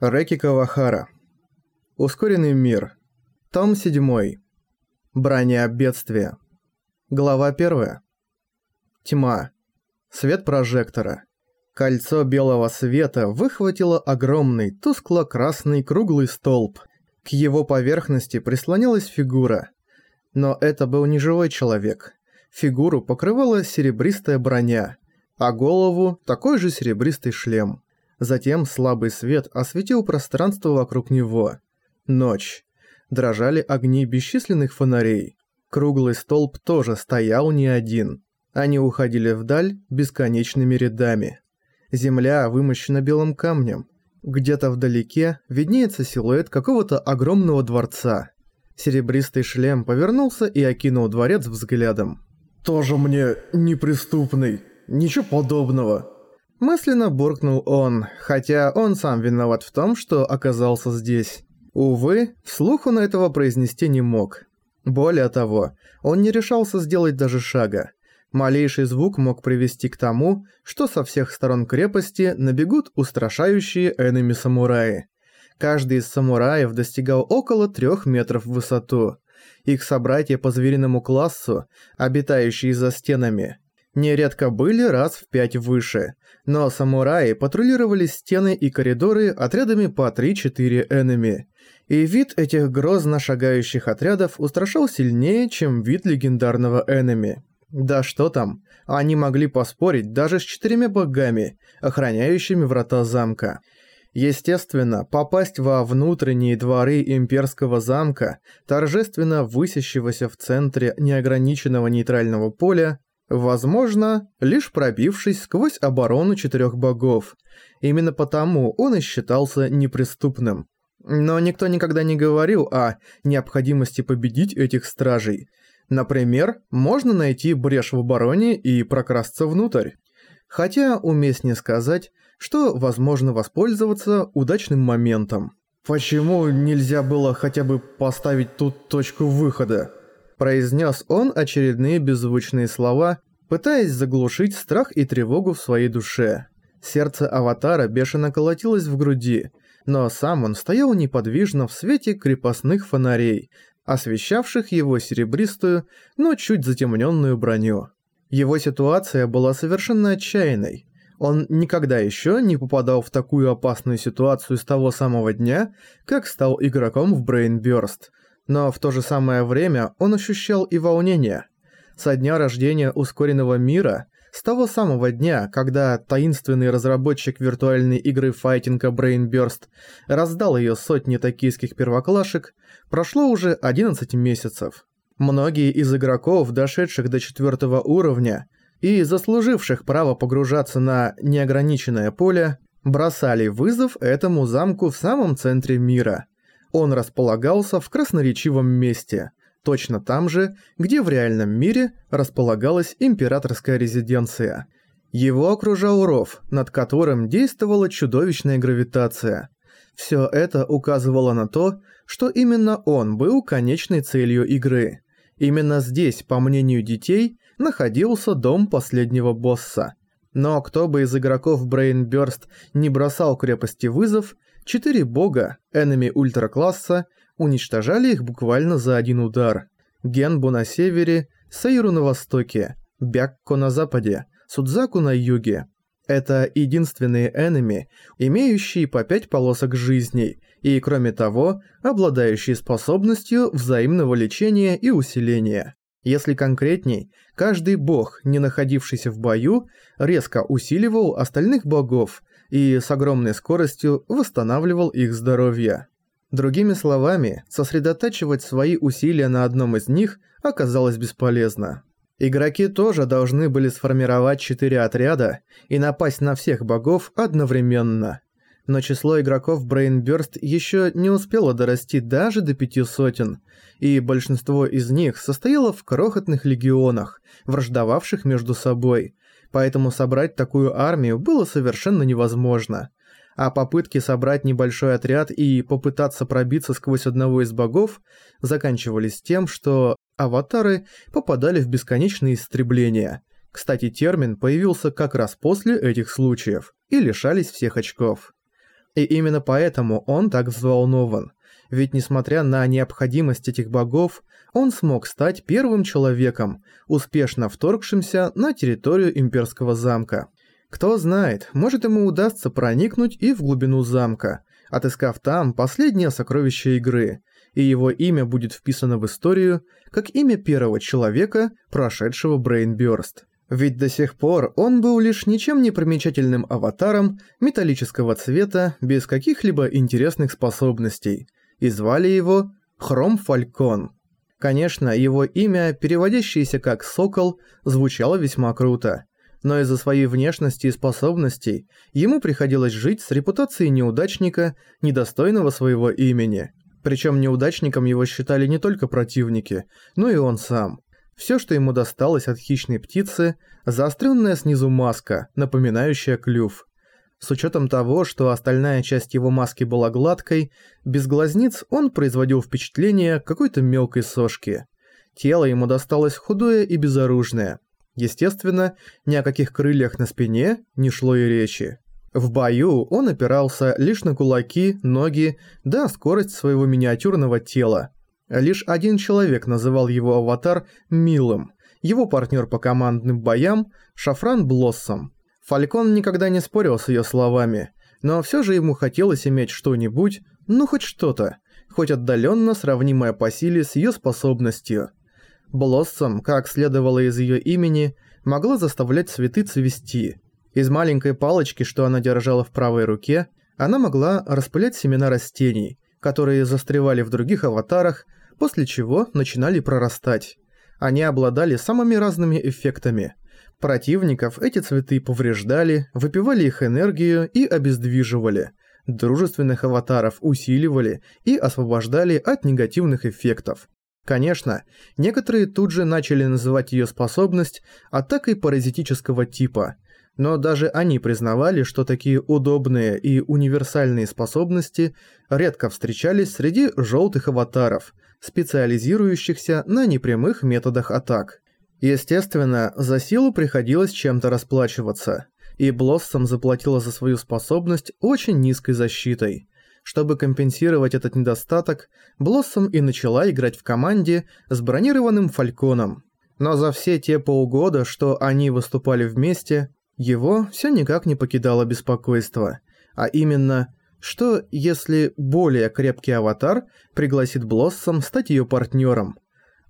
Рэки Кавахара. Ускоренный мир. Том 7. Броня бедствия. Глава 1. Тьма. Свет прожектора. Кольцо белого света выхватило огромный, тускло-красный круглый столб. К его поверхности прислонялась фигура. Но это был не живой человек. Фигуру покрывала серебристая броня, а голову – такой же серебристый шлем. Затем слабый свет осветил пространство вокруг него. Ночь. Дрожали огни бесчисленных фонарей. Круглый столб тоже стоял не один. Они уходили вдаль бесконечными рядами. Земля вымощена белым камнем. Где-то вдалеке виднеется силуэт какого-то огромного дворца. Серебристый шлем повернулся и окинул дворец взглядом. «Тоже мне неприступный. Ничего подобного». Мысленно буркнул он, хотя он сам виноват в том, что оказался здесь. Увы, вслух он этого произнести не мог. Более того, он не решался сделать даже шага. Малейший звук мог привести к тому, что со всех сторон крепости набегут устрашающие энеми-самураи. Каждый из самураев достигал около трех метров в высоту. Их собратья по звериному классу, обитающие за стенами, нередко были раз в пять выше, но самураи патрулировали стены и коридоры отрядами по 3-4 энеми. И вид этих грозно шагающих отрядов устрашал сильнее, чем вид легендарного энеми. Да что там, они могли поспорить даже с четырьмя богами, охраняющими врата замка. Естественно, попасть во внутренние дворы имперского замка, торжественно высящегося в центре неограниченного нейтрального поля, Возможно, лишь пробившись сквозь оборону четырех богов. Именно потому он и считался неприступным. Но никто никогда не говорил о необходимости победить этих стражей. Например, можно найти брешь в обороне и прокрасться внутрь. Хотя уместнее сказать, что возможно воспользоваться удачным моментом. Почему нельзя было хотя бы поставить тут точку выхода? произнес он очередные беззвучные слова, пытаясь заглушить страх и тревогу в своей душе. Сердце Аватара бешено колотилось в груди, но сам он стоял неподвижно в свете крепостных фонарей, освещавших его серебристую, но чуть затемненную броню. Его ситуация была совершенно отчаянной. Он никогда еще не попадал в такую опасную ситуацию с того самого дня, как стал игроком в Brain Burst – но в то же самое время он ощущал и волнение. Со дня рождения ускоренного мира, с того самого дня, когда таинственный разработчик виртуальной игры файтинга Brainburst раздал ее сотни токийских первоклашек, прошло уже 11 месяцев. Многие из игроков, дошедших до четвертого уровня и заслуживших право погружаться на неограниченное поле, бросали вызов этому замку в самом центре мира – он располагался в красноречивом месте, точно там же, где в реальном мире располагалась императорская резиденция. Его окружал ров, над которым действовала чудовищная гравитация. Все это указывало на то, что именно он был конечной целью игры. Именно здесь, по мнению детей, находился дом последнего босса. Но кто бы из игроков Burst не бросал крепости вызов, Четыре бога, энеми ультракласса, уничтожали их буквально за один удар. Генбу на севере, Сейру на востоке, Бякко на западе, Судзаку на юге. Это единственные энеми, имеющие по пять полосок жизней, и, кроме того, обладающие способностью взаимного лечения и усиления. Если конкретней, каждый бог, не находившийся в бою, резко усиливал остальных богов, и с огромной скоростью восстанавливал их здоровье. Другими словами, сосредотачивать свои усилия на одном из них оказалось бесполезно. Игроки тоже должны были сформировать четыре отряда и напасть на всех богов одновременно. Но число игроков Burst еще не успело дорасти даже до пяти сотен, и большинство из них состояло в крохотных легионах, враждовавших между собой, поэтому собрать такую армию было совершенно невозможно. А попытки собрать небольшой отряд и попытаться пробиться сквозь одного из богов заканчивались тем, что аватары попадали в бесконечные истребления. Кстати, термин появился как раз после этих случаев и лишались всех очков. И именно поэтому он так взволнован. Ведь несмотря на необходимость этих богов, он смог стать первым человеком, успешно вторгшимся на территорию имперского замка. Кто знает, может ему удастся проникнуть и в глубину замка, отыскав там последнее сокровище игры, и его имя будет вписано в историю как имя первого человека, прошедшего Брейнбёрст. Ведь до сих пор он был лишь ничем не примечательным аватаром металлического цвета без каких-либо интересных способностей, и звали его Хром Фалькон. Конечно, его имя, переводящееся как «Сокол», звучало весьма круто, но из-за своей внешности и способностей ему приходилось жить с репутацией неудачника, недостойного своего имени. Причем неудачником его считали не только противники, но и он сам. Все, что ему досталось от хищной птицы, заостренная снизу маска, напоминающая клюв. С учетом того, что остальная часть его маски была гладкой, без глазниц он производил впечатление какой-то мелкой сошки. Тело ему досталось худое и безоружное. Естественно, ни о каких крыльях на спине не шло и речи. В бою он опирался лишь на кулаки, ноги, да скорость своего миниатюрного тела. Лишь один человек называл его аватар «милым», его партнер по командным боям – Шафран Блоссом. Фалькон никогда не спорил с ее словами, но все же ему хотелось иметь что-нибудь, ну хоть что-то, хоть отдаленно сравнимое по силе с ее способностью. Блоссом, как следовало из ее имени, могла заставлять цветы цвести. Из маленькой палочки, что она держала в правой руке, она могла распылять семена растений, которые застревали в других аватарах, после чего начинали прорастать. Они обладали самыми разными эффектами. Противников эти цветы повреждали, выпивали их энергию и обездвиживали. Дружественных аватаров усиливали и освобождали от негативных эффектов. Конечно, некоторые тут же начали называть ее способность атакой паразитического типа, но даже они признавали, что такие удобные и универсальные способности редко встречались среди желтых аватаров, специализирующихся на непрямых методах атак. Естественно, за силу приходилось чем-то расплачиваться, и Блоссом заплатила за свою способность очень низкой защитой. Чтобы компенсировать этот недостаток, Блоссом и начала играть в команде с бронированным Фальконом. Но за все те полгода, что они выступали вместе, его все никак не покидало беспокойство, а именно – что, если более крепкий аватар пригласит Блоссом стать ее партнером?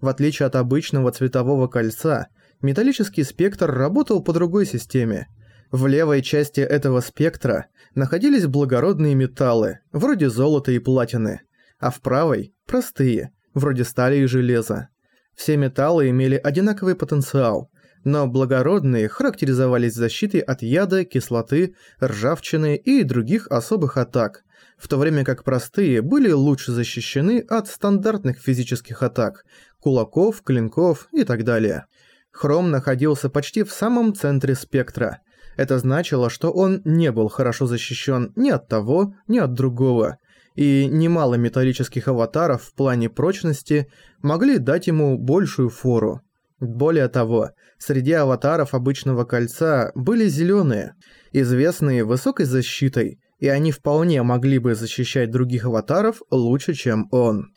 В отличие от обычного цветового кольца, металлический спектр работал по другой системе. В левой части этого спектра находились благородные металлы, вроде золота и платины, а в правой – простые, вроде стали и железа. Все металлы имели одинаковый потенциал, но благородные характеризовались защитой от яда, кислоты, ржавчины и других особых атак, в то время как простые были лучше защищены от стандартных физических атак, кулаков, клинков и так далее. Хром находился почти в самом центре спектра. Это значило, что он не был хорошо защищен ни от того, ни от другого, и немало металлических аватаров в плане прочности могли дать ему большую фору. Более того, среди аватаров обычного кольца были зеленые, известные высокой защитой, и они вполне могли бы защищать других аватаров лучше, чем он.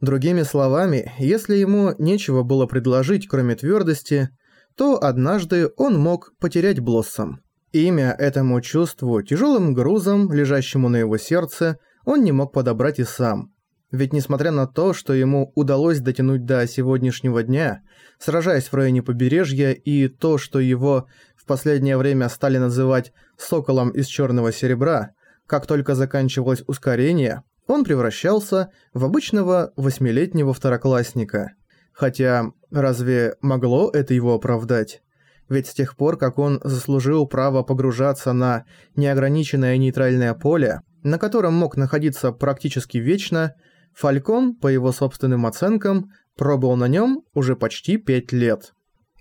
Другими словами, если ему нечего было предложить, кроме твердости, то однажды он мог потерять Блоссом. Имя этому чувству, тяжелым грузом, лежащему на его сердце, он не мог подобрать и сам. Ведь несмотря на то, что ему удалось дотянуть до сегодняшнего дня, сражаясь в районе побережья, и то, что его в последнее время стали называть «соколом из черного серебра», как только заканчивалось ускорение, он превращался в обычного восьмилетнего второклассника. Хотя, разве могло это его оправдать? Ведь с тех пор, как он заслужил право погружаться на неограниченное нейтральное поле, на котором мог находиться практически вечно, Фалькон, по его собственным оценкам, пробыл на нем уже почти пять лет.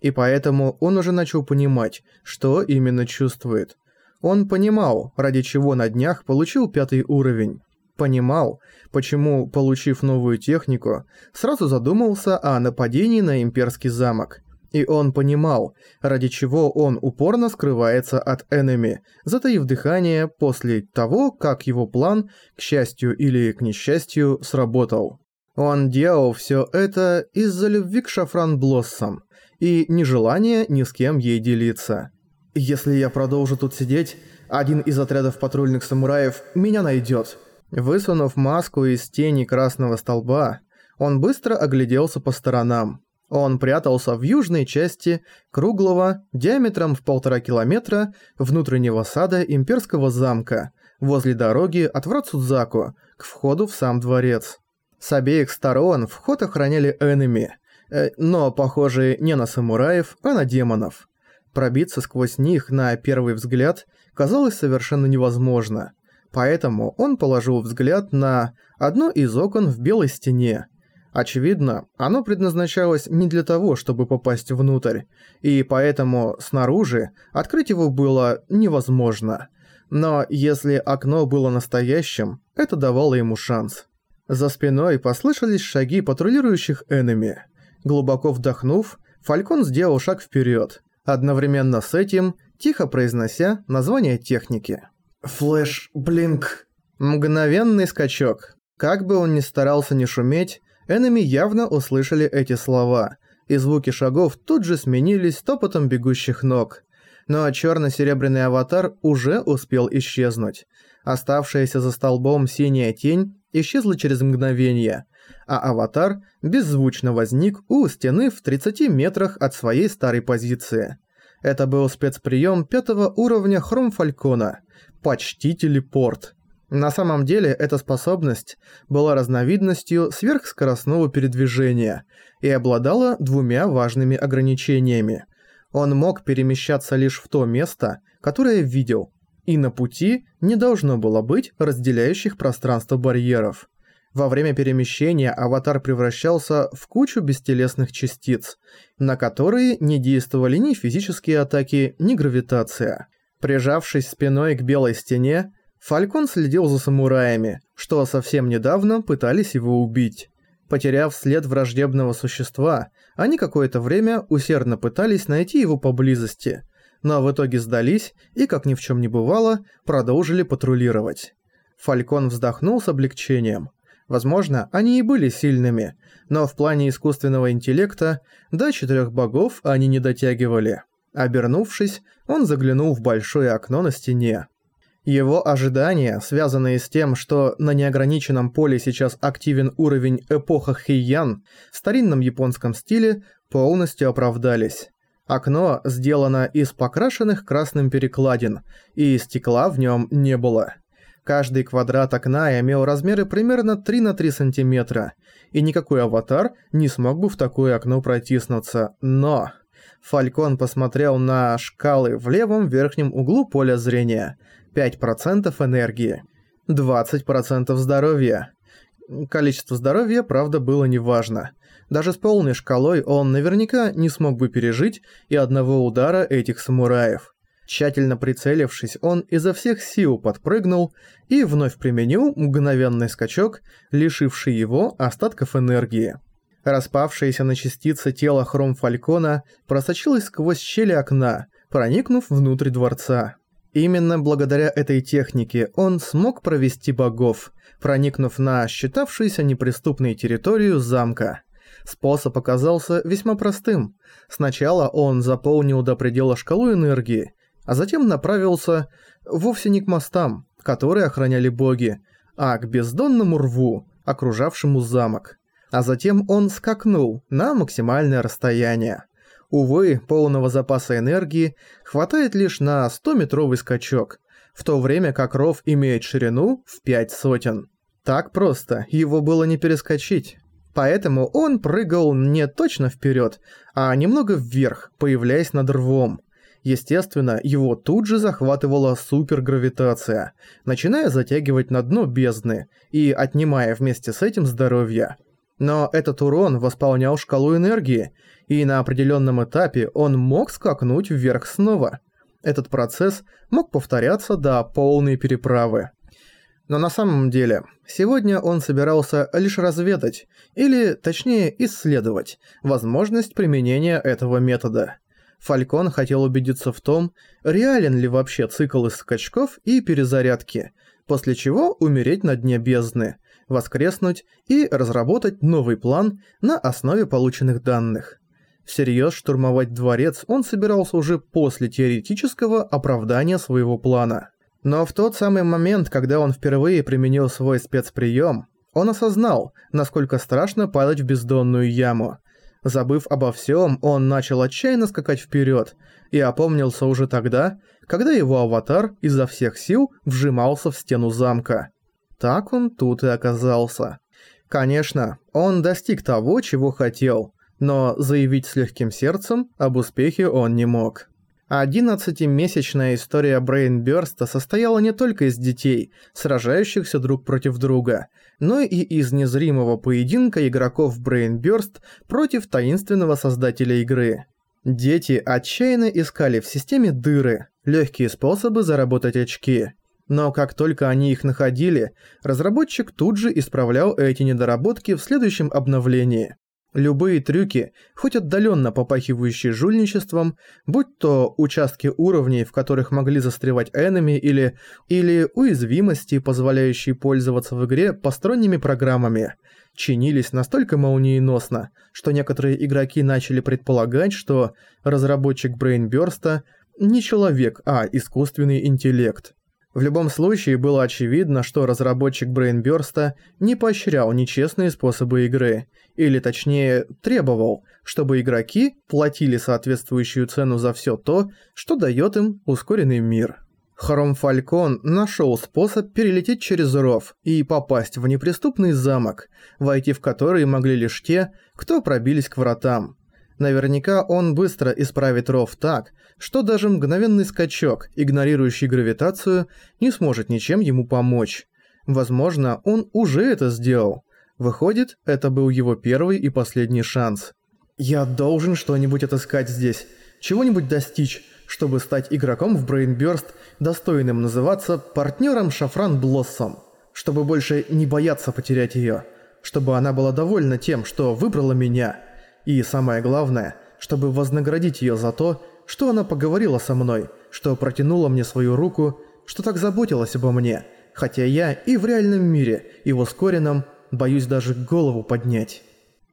И поэтому он уже начал понимать, что именно чувствует. Он понимал, ради чего на днях получил пятый уровень. Понимал, почему, получив новую технику, сразу задумался о нападении на имперский замок. И он понимал, ради чего он упорно скрывается от энеми, затаив дыхание после того, как его план, к счастью или к несчастью, сработал. Он делал все это из-за любви к Шафран Блоссом и нежелания ни с кем ей делиться. «Если я продолжу тут сидеть, один из отрядов патрульных самураев меня найдет». Высунув маску из тени красного столба, он быстро огляделся по сторонам. Он прятался в южной части круглого, диаметром в полтора километра, внутреннего сада имперского замка, возле дороги от врат Судзаку, к входу в сам дворец. С обеих сторон вход охраняли энеми, э, но, похоже, не на самураев, а на демонов. Пробиться сквозь них на первый взгляд казалось совершенно невозможно, поэтому он положил взгляд на одно из окон в белой стене, Очевидно, оно предназначалось не для того, чтобы попасть внутрь, и поэтому снаружи открыть его было невозможно. Но если окно было настоящим, это давало ему шанс. За спиной послышались шаги патрулирующих энеми. Глубоко вдохнув, Фалькон сделал шаг вперед, одновременно с этим тихо произнося название техники. «Флэш, блинк». Мгновенный скачок. Как бы он ни старался не шуметь, Энеми явно услышали эти слова, и звуки шагов тут же сменились топотом бегущих ног. Но черно-серебряный аватар уже успел исчезнуть. Оставшаяся за столбом синяя тень исчезла через мгновение, а аватар беззвучно возник у стены в 30 метрах от своей старой позиции. Это был спецприем пятого уровня Хром Фалькона. Почти телепорт. На самом деле эта способность была разновидностью сверхскоростного передвижения и обладала двумя важными ограничениями. Он мог перемещаться лишь в то место, которое видел, и на пути не должно было быть разделяющих пространство барьеров. Во время перемещения аватар превращался в кучу бестелесных частиц, на которые не действовали ни физические атаки, ни гравитация. Прижавшись спиной к белой стене, Фалькон следил за самураями, что совсем недавно пытались его убить. Потеряв след враждебного существа, они какое-то время усердно пытались найти его поблизости, но в итоге сдались и, как ни в чем не бывало, продолжили патрулировать. Фалькон вздохнул с облегчением. Возможно, они и были сильными, но в плане искусственного интеллекта до четырех богов они не дотягивали. Обернувшись, он заглянул в большое окно на стене. Его ожидания, связанные с тем, что на неограниченном поле сейчас активен уровень эпоха Хэйян в старинном японском стиле, полностью оправдались. Окно сделано из покрашенных красным перекладин, и стекла в нем не было. Каждый квадрат окна имел размеры примерно 3 на 3 сантиметра, и никакой аватар не смог бы в такое окно протиснуться, но... Фалькон посмотрел на шкалы в левом верхнем углу поля зрения – 5% энергии, 20% здоровья. Количество здоровья, правда, было неважно. Даже с полной шкалой он наверняка не смог бы пережить и одного удара этих самураев. Тщательно прицелившись, он изо всех сил подпрыгнул и вновь применил мгновенный скачок, лишивший его остатков энергии. Распавшееся на частицы тело Хром Фалькона просочилось сквозь щели окна, проникнув внутрь дворца. Именно благодаря этой технике он смог провести богов, проникнув на считавшуюся неприступной территорию замка. Способ оказался весьма простым. Сначала он заполнил до предела шкалу энергии, а затем направился вовсе не к мостам, которые охраняли боги, а к бездонному рву, окружавшему замок. А затем он скакнул на максимальное расстояние. Увы, полного запаса энергии хватает лишь на 100-метровый скачок, в то время как ров имеет ширину в 5 сотен. Так просто, его было не перескочить. Поэтому он прыгал не точно вперед, а немного вверх, появляясь над рвом. Естественно, его тут же захватывала супергравитация, начиная затягивать на дно бездны и отнимая вместе с этим здоровье. Но этот урон восполнял шкалу энергии, и на определенном этапе он мог скакнуть вверх снова. Этот процесс мог повторяться до полной переправы. Но на самом деле, сегодня он собирался лишь разведать, или, точнее, исследовать, возможность применения этого метода. Фалькон хотел убедиться в том, реален ли вообще цикл из скачков и перезарядки, после чего умереть на дне бездны, воскреснуть и разработать новый план на основе полученных данных. Всерьез штурмовать дворец он собирался уже после теоретического оправдания своего плана. Но в тот самый момент, когда он впервые применил свой спецприем, он осознал, насколько страшно падать в бездонную яму. Забыв обо всем, он начал отчаянно скакать вперед и опомнился уже тогда, когда его аватар изо всех сил вжимался в стену замка. Так он тут и оказался. Конечно, он достиг того, чего хотел, но заявить с легким сердцем об успехе он не мог. Одиннадцатимесячная история Брейнбёрста состояла не только из детей, сражающихся друг против друга, но и из незримого поединка игроков Брейнбёрст против таинственного создателя игры. Дети отчаянно искали в системе дыры, легкие способы заработать очки. Но как только они их находили, разработчик тут же исправлял эти недоработки в следующем обновлении. Любые трюки, хоть отдаленно попахивающие жульничеством, будь то участки уровней, в которых могли застревать энеми, или, или уязвимости, позволяющие пользоваться в игре посторонними программами, чинились настолько молниеносно, что некоторые игроки начали предполагать, что разработчик Брейнбёрста не человек, а искусственный интеллект. В любом случае было очевидно, что разработчик Брейнбёрста не поощрял нечестные способы игры, или точнее требовал, чтобы игроки платили соответствующую цену за всё то, что даёт им ускоренный мир. Хром Фалькон нашёл способ перелететь через ров и попасть в неприступный замок, войти в который могли лишь те, кто пробились к вратам. Наверняка он быстро исправит ров так, что даже мгновенный скачок, игнорирующий гравитацию, не сможет ничем ему помочь. Возможно, он уже это сделал. Выходит, это был его первый и последний шанс. «Я должен что-нибудь отыскать здесь, чего-нибудь достичь, чтобы стать игроком в Brainburst, достойным называться партнером Шафран Блоссом, чтобы больше не бояться потерять ее, чтобы она была довольна тем, что выбрала меня» И самое главное, чтобы вознаградить ее за то, что она поговорила со мной, что протянула мне свою руку, что так заботилась обо мне, хотя я и в реальном мире, и в ускоренном, боюсь даже голову поднять.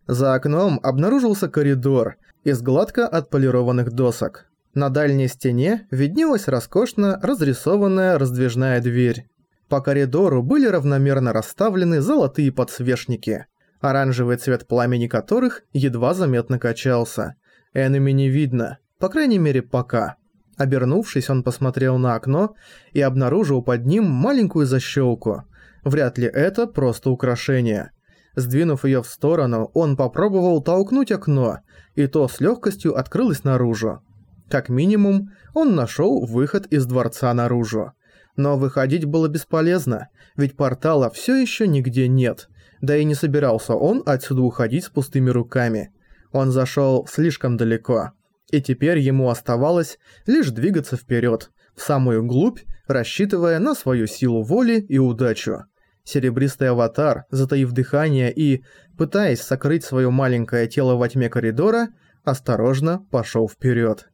За окном обнаружился коридор из гладко отполированных досок. На дальней стене виднелась роскошно разрисованная раздвижная дверь. По коридору были равномерно расставлены золотые подсвечники – оранжевый цвет пламени которых едва заметно качался. Энеми не видно, по крайней мере пока. Обернувшись, он посмотрел на окно и обнаружил под ним маленькую защелку. Вряд ли это просто украшение. Сдвинув ее в сторону, он попробовал толкнуть окно, и то с легкостью открылось наружу. Как минимум, он нашел выход из дворца наружу. Но выходить было бесполезно, ведь портала все еще нигде нет – да и не собирался он отсюда уходить с пустыми руками. Он зашел слишком далеко. И теперь ему оставалось лишь двигаться вперед, в самую глубь, рассчитывая на свою силу воли и удачу. Серебристый аватар, затаив дыхание и, пытаясь сокрыть свое маленькое тело во тьме коридора, осторожно пошел вперед.